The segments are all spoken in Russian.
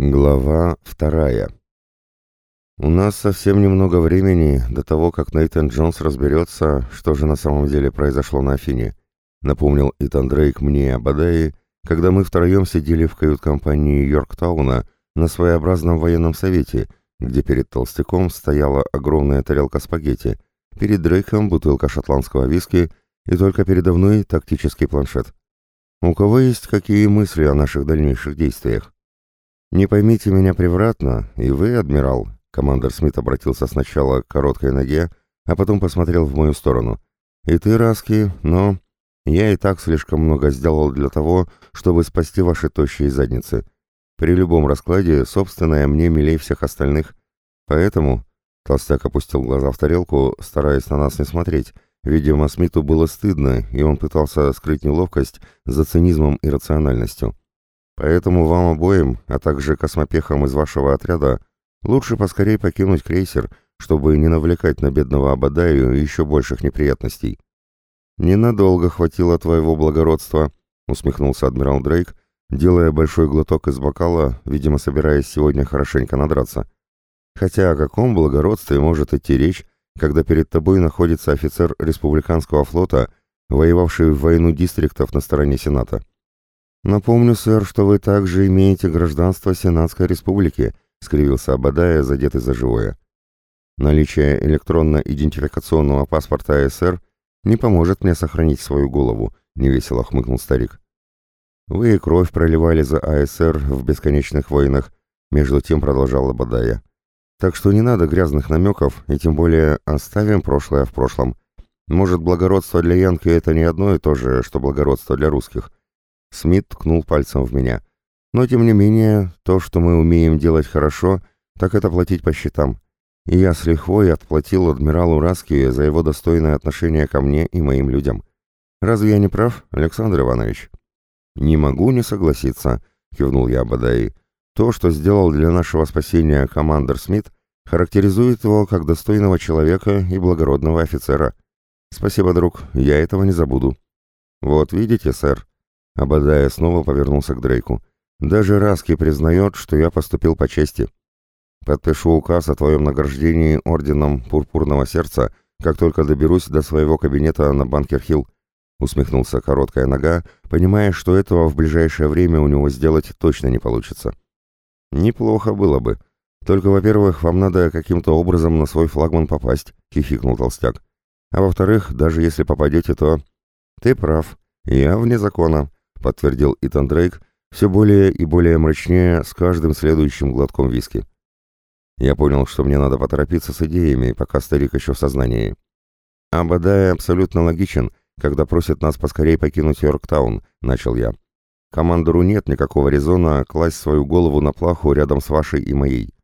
Глава вторая. У нас совсем немного времени до того, как Нейтан Джонс разберется, что же на самом деле произошло на Афине, напомнил Итан Дрейк мне и Абадаи, когда мы втроем сидели в кают-компании Йорктауна на своеобразном военном совете, где перед толстяком стояла огромная тарелка спагетти, перед Дрейком бутылка шотландского виски и только передо мной тактический планшет. У кого есть какие мысли о наших дальнейших действиях? «Не поймите меня превратно, и вы, адмирал», — командор Смит обратился сначала к короткой ноге, а потом посмотрел в мою сторону. «И ты, Раски, но я и так слишком много сделал для того, чтобы спасти ваши тощие задницы. При любом раскладе собственное мне милей всех остальных. Поэтому...» Толстяк опустил глаза в тарелку, стараясь на нас не смотреть. Видимо, Смиту было стыдно, и он пытался скрыть неловкость за цинизмом и рациональностью. Поэтому вам обоим, а также космопехам из вашего отряда, лучше поскорее покинуть крейсер, чтобы не навлекать на бедного Абадаю еще больших неприятностей. «Ненадолго хватило твоего благородства», — усмехнулся адмирал Дрейк, делая большой глоток из бокала, видимо, собираясь сегодня хорошенько надраться. «Хотя о каком благородстве может идти речь, когда перед тобой находится офицер республиканского флота, воевавший в войну дистриктов на стороне Сената?» «Напомню, сэр, что вы также имеете гражданство Сенатской Республики», — скривился Абадая, задетый за живое. «Наличие электронно-идентификационного паспорта СР не поможет мне сохранить свою голову», — невесело хмыкнул старик. «Вы и кровь проливали за АСР в бесконечных войнах», — между тем продолжал Абадая. «Так что не надо грязных намеков, и тем более оставим прошлое в прошлом. Может, благородство для Янки — это не одно и то же, что благородство для русских». Смит ткнул пальцем в меня. Но, тем не менее, то, что мы умеем делать хорошо, так это платить по счетам. И я с лихвой отплатил адмиралу Раски за его достойное отношение ко мне и моим людям. Разве я не прав, Александр Иванович? Не могу не согласиться, кивнул я Бадаи. То, что сделал для нашего спасения командир Смит, характеризует его как достойного человека и благородного офицера. Спасибо, друг, я этого не забуду. Вот видите, сэр, Абадая снова повернулся к Дрейку. «Даже Раски признает, что я поступил по чести. Подпишу указ о твоем награждении орденом Пурпурного Сердца, как только доберусь до своего кабинета на Банкер-Хилл», усмехнулся короткая нога, понимая, что этого в ближайшее время у него сделать точно не получится. «Неплохо было бы. Только, во-первых, вам надо каким-то образом на свой флагман попасть», — хихикнул толстяк. «А во-вторых, даже если попадете, то...» «Ты прав. Я вне закона. — подтвердил Итан Дрейк, все более и более мрачнее с каждым следующим глотком виски. Я понял, что мне надо поторопиться с идеями, пока старик еще в сознании. Абадай абсолютно логичен, когда просит нас поскорее покинуть Йорктаун, начал я. Командору нет никакого резона класть свою голову на плаху рядом с вашей и моей.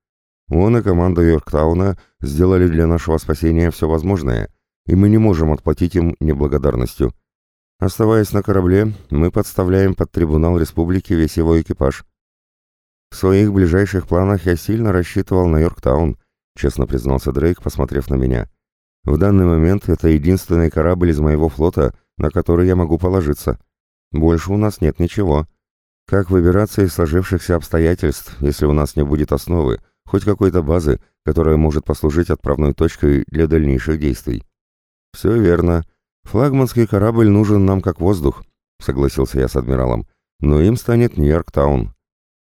Он и команда Йорктауна сделали для нашего спасения все возможное, и мы не можем отплатить им неблагодарностью. Оставаясь на корабле, мы подставляем под трибунал республики весь его экипаж. В своих ближайших планах я сильно рассчитывал на Йорктаун, честно признался Дрейк, посмотрев на меня. В данный момент это единственный корабль из моего флота, на который я могу положиться. Больше у нас нет ничего. Как выбираться из сложившихся обстоятельств, если у нас не будет основы, хоть какой-то базы, которая может послужить отправной точкой для дальнейших действий? Все верно. «Флагманский корабль нужен нам как воздух», — согласился я с адмиралом. «Но им станет Нью-Йорк-таун».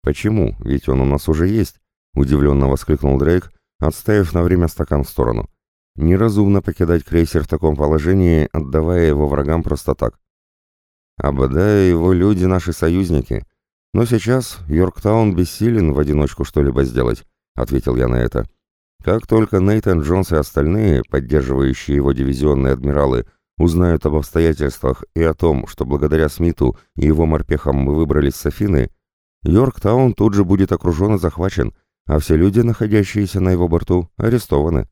«Почему? Ведь он у нас уже есть», — удивленно воскликнул Дрейк, отставив на время стакан в сторону. «Неразумно покидать крейсер в таком положении, отдавая его врагам просто так». «Абада и его люди наши союзники. Но сейчас Йорктаун бессилен в одиночку что-либо сделать», — ответил я на это. «Как только Нейтан Джонс и остальные, поддерживающие его дивизионные адмиралы, — узнают об обстоятельствах и о том, что благодаря Смиту и его морпехам мы выбрались с Афины, Йорктаун тут же будет окружен и захвачен, а все люди, находящиеся на его борту, арестованы.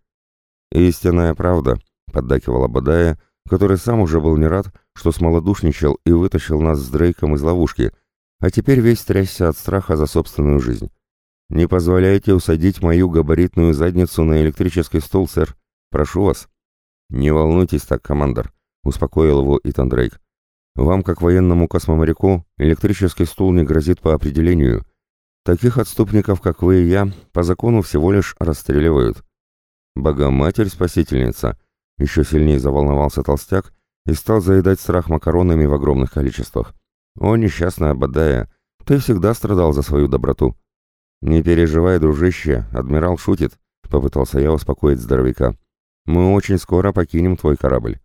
«Истинная правда», — поддакивал Бадая, который сам уже был не рад, что смолодушничал и вытащил нас с Дрейком из ловушки, а теперь весь трясся от страха за собственную жизнь. «Не позволяйте усадить мою габаритную задницу на электрический стул, сэр. Прошу вас». «Не волнуйтесь так, командор успокоил его Итан Дрейк. «Вам, как военному космоморяку, электрический стул не грозит по определению. Таких отступников, как вы и я, по закону всего лишь расстреливают. Богоматерь-спасительница. Еще сильнее заволновался толстяк и стал заедать страх макаронами в огромных количествах. О, несчастная Бадая, ты всегда страдал за свою доброту. Не переживай, дружище, адмирал шутит, попытался я успокоить здоровяка. Мы очень скоро покинем твой корабль.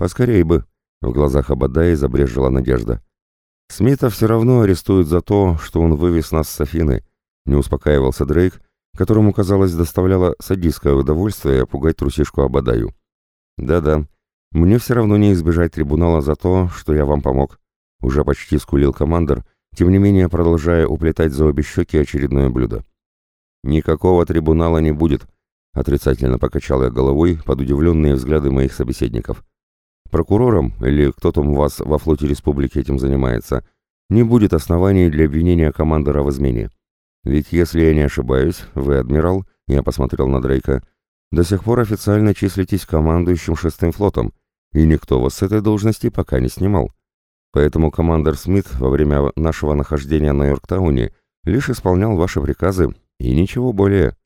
Поскорей бы. В глазах Абадаи забрежила надежда. Смита все равно арестуют за то, что он вывез нас с Афины, не успокаивался Дрейк, которому, казалось, доставляло садистское удовольствие пугать трусишку Абадаю. «Да-да, мне все равно не избежать трибунала за то, что я вам помог», уже почти скулил командор, тем не менее продолжая уплетать за обе щеки очередное блюдо. «Никакого трибунала не будет», — отрицательно покачал я головой под удивленные взгляды моих собеседников. Прокурором, или кто там у вас во флоте республики этим занимается, не будет оснований для обвинения командора в измене. Ведь, если я не ошибаюсь, вы, адмирал, я посмотрел на Дрейка, до сих пор официально числитесь командующим шестым флотом, и никто вас с этой должности пока не снимал. Поэтому командор Смит во время нашего нахождения на Йорктауне лишь исполнял ваши приказы и ничего более.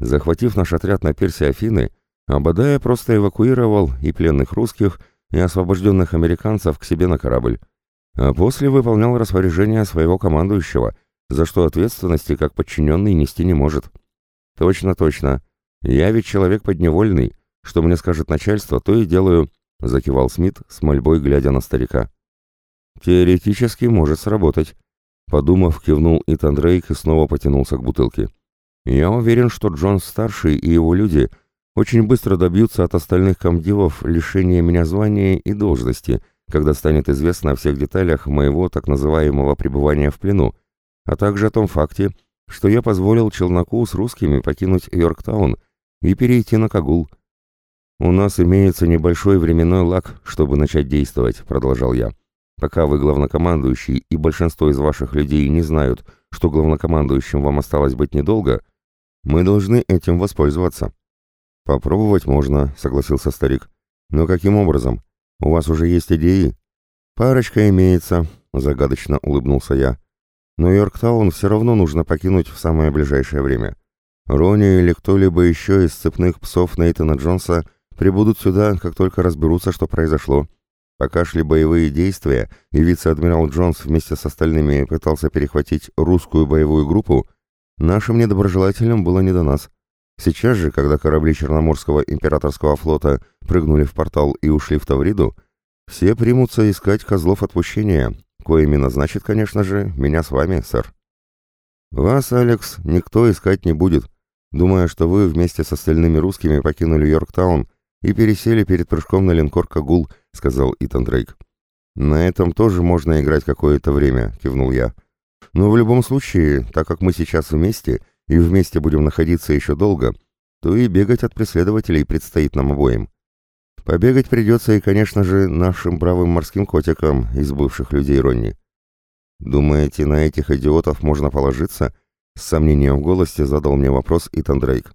Захватив наш отряд на пирсе Афины, Абадая просто эвакуировал и пленных русских, и освобожденных американцев к себе на корабль, а после выполнял распоряжение своего командующего, за что ответственности как подчиненный нести не может. Точно, точно. Я ведь человек подневольный, что мне скажет начальство, то и делаю, закивал Смит с мольбой, глядя на старика. Теоретически может сработать. Подумав, кивнул Итан Дрейк и снова потянулся к бутылке. Я уверен, что Джон-старший и его люди — очень быстро добьются от остальных комдивов лишения меня звания и должности, когда станет известно о всех деталях моего так называемого пребывания в плену, а также о том факте, что я позволил челноку с русскими покинуть Йорктаун и перейти на Кагул. «У нас имеется небольшой временной лаг, чтобы начать действовать», — продолжал я. «Пока вы главнокомандующий и большинство из ваших людей не знают, что главнокомандующим вам осталось быть недолго, мы должны этим воспользоваться». «Попробовать можно», — согласился старик. «Но каким образом? У вас уже есть идеи?» «Парочка имеется», — загадочно улыбнулся я. «Но Йорктаун все равно нужно покинуть в самое ближайшее время. Рони или кто-либо еще из цепных псов Нейтана Джонса прибудут сюда, как только разберутся, что произошло. Пока шли боевые действия, и вице-адмирал Джонс вместе с остальными пытался перехватить русскую боевую группу, нашим недоброжелателям было не до нас». Сейчас же, когда корабли Черноморского императорского флота прыгнули в портал и ушли в Тавриду, все примутся искать козлов отпущения, коими назначит, конечно же, меня с вами, сэр. Вас, Алекс, никто искать не будет, думая, что вы вместе с остальными русскими покинули Йорктаун и пересели перед прыжком на линкор Кагул, сказал Итан Дрейк. На этом тоже можно играть какое-то время, кивнул я. Но в любом случае, так как мы сейчас вместе — и вместе будем находиться еще долго, то и бегать от преследователей предстоит нам обоим. Побегать придется и, конечно же, нашим бравым морским котикам из бывших людей Ронни. Думаете, на этих идиотов можно положиться? С сомнением в голосе задал мне вопрос Итан Дрейк.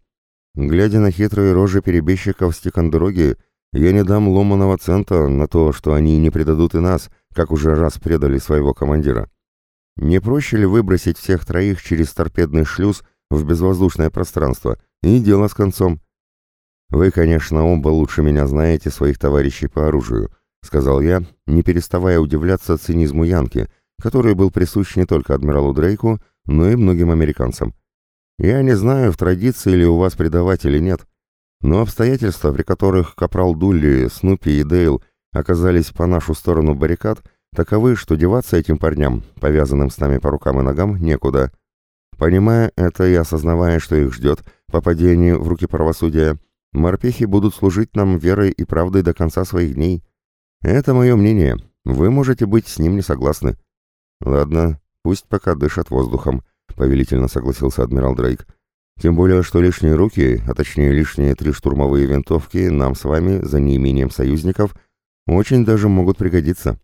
Глядя на хитрые рожи перебежчиков с Тикандероги, я не дам ломаного цента на то, что они не предадут и нас, как уже раз предали своего командира. Не проще ли выбросить всех троих через торпедный шлюз в безвоздушное пространство, и дело с концом. «Вы, конечно, оба лучше меня знаете своих товарищей по оружию», — сказал я, не переставая удивляться цинизму Янки, который был присущ не только адмиралу Дрейку, но и многим американцам. «Я не знаю, в традиции ли у вас предавать или нет, но обстоятельства, при которых Капрал Дулли, Снупи и Дейл оказались по нашу сторону баррикад, таковы, что деваться этим парням, повязанным с нами по рукам и ногам, некуда. Понимая это и осознавая, что их ждет попадение в руки правосудия, морпехи будут служить нам верой и правдой до конца своих дней. Это мое мнение. Вы можете быть с ним не согласны. Ладно, пусть пока дышат воздухом, повелительно согласился адмирал Дрейк. Тем более, что лишние руки, а точнее лишние три штурмовые винтовки нам с вами, за неимением союзников, очень даже могут пригодиться.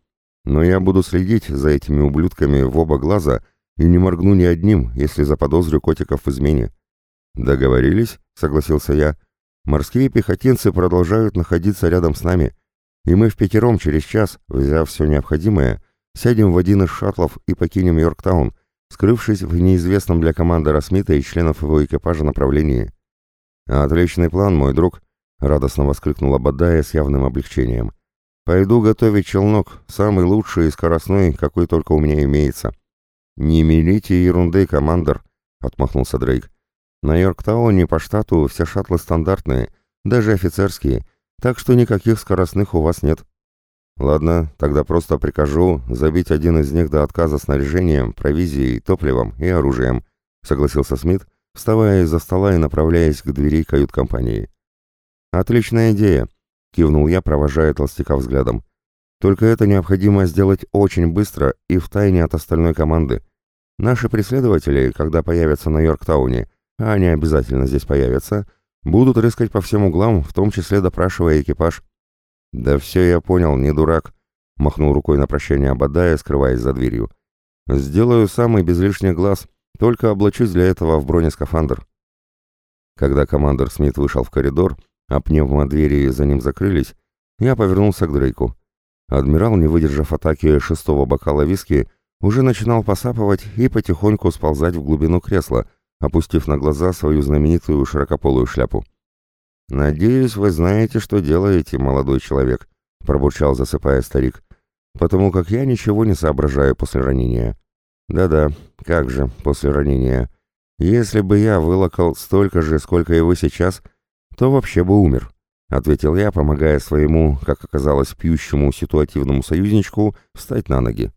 Но я буду следить за этими ублюдками в оба глаза — и не моргну ни одним, если заподозрю котиков в измене. Договорились, согласился я. Морские пехотинцы продолжают находиться рядом с нами, и мы в пятером через час, взяв все необходимое, сядем в один из шаттлов и покинем Йорктаун, скрывшись в неизвестном для командора Смита и членов его экипажа направлении. «Отличный план, мой друг», — радостно воскликнула Бадая с явным облегчением. «Пойду готовить челнок, самый лучший и скоростной, какой только у меня имеется». «Не мелите ерунды, командор», — отмахнулся Дрейк. «На Йорктауне по штату все шаттлы стандартные, даже офицерские, так что никаких скоростных у вас нет». «Ладно, тогда просто прикажу забить один из них до отказа снаряжением, провизией, топливом и оружием», — согласился Смит, вставая из-за стола и направляясь к двери кают-компании. «Отличная идея», — кивнул я, провожая толстяка взглядом. «Только это необходимо сделать очень быстро и втайне от остальной команды. Наши преследователи, когда появятся на Йорктауне, а они обязательно здесь появятся, будут рыскать по всем углам, в том числе допрашивая экипаж». «Да все я понял, не дурак», — махнул рукой на прощание Абадая, скрываясь за дверью. «Сделаю самый без лишних глаз, только облачусь для этого в бронескафандр». Когда командор Смит вышел в коридор, а пневмодвери за ним закрылись, я повернулся к Дрейку. Адмирал, не выдержав атаки шестого бокала виски, уже начинал посапывать и потихоньку сползать в глубину кресла, опустив на глаза свою знаменитую широкополую шляпу. «Надеюсь, вы знаете, что делаете, молодой человек», — пробурчал, засыпая старик, «потому как я ничего не соображаю после ранения». «Да-да, как же, после ранения. Если бы я вылокал столько же, сколько и вы сейчас, то вообще бы умер», — ответил я, помогая своему, как оказалось, пьющему ситуативному союзничку встать на ноги.